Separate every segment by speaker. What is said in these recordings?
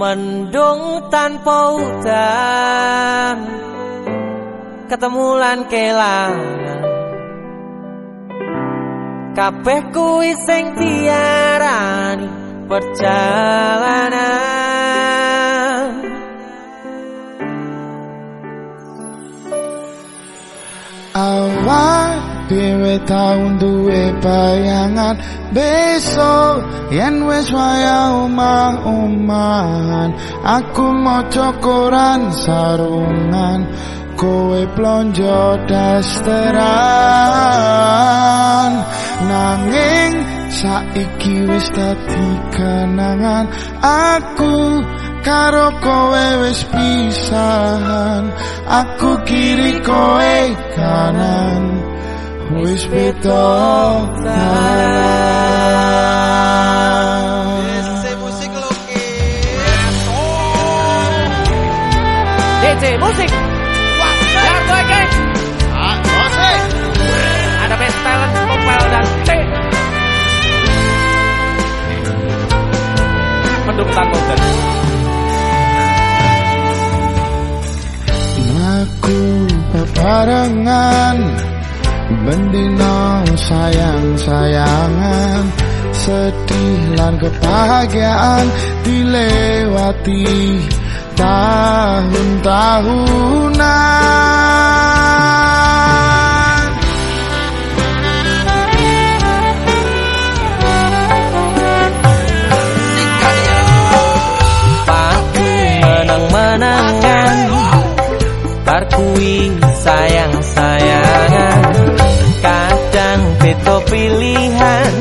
Speaker 1: Mendung tanpa hutan Ketemu lan kelangan. Kabeh kuwi sing diarani perjalanan
Speaker 2: dhewe tau duwe bayangan. Besok yen wis waya omah-omahan aku maca koran sarungan. Kowe plonjo dasteran. Nanging saiki wis dadi kenangan. Aku karo kowe wis pisahan. Aku kiri kowe kanan
Speaker 3: musik
Speaker 1: musik Ada best talent dan T Mendung hutan
Speaker 2: Aku bebarengan Bendino sayang-sayangan Sedih lan kebahagiaan Dilewati tahun-tahunan.
Speaker 1: Menang-menangan Parkui sayang-sayangan pilihan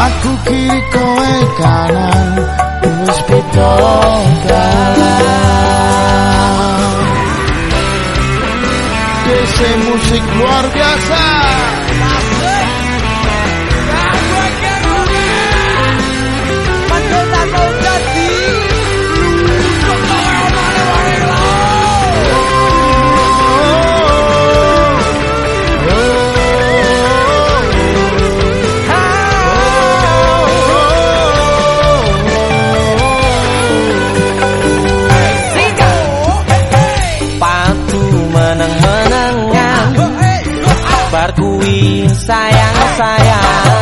Speaker 1: Aku kiri
Speaker 2: kowe kanan Wis dalan DC musik luar biasa sayang sayang.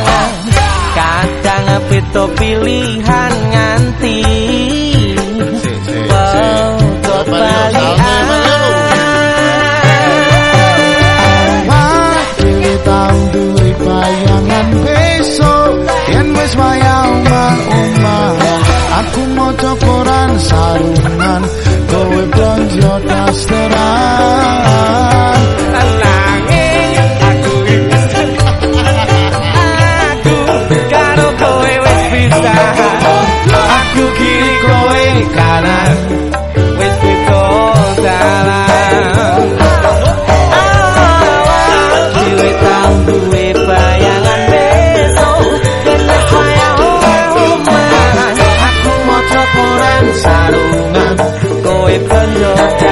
Speaker 2: Kadang
Speaker 1: itu pilihan nganti. Wow, bayangan besok. Aku mau cokoran sarungan. Kowe blonjo dasteran pensando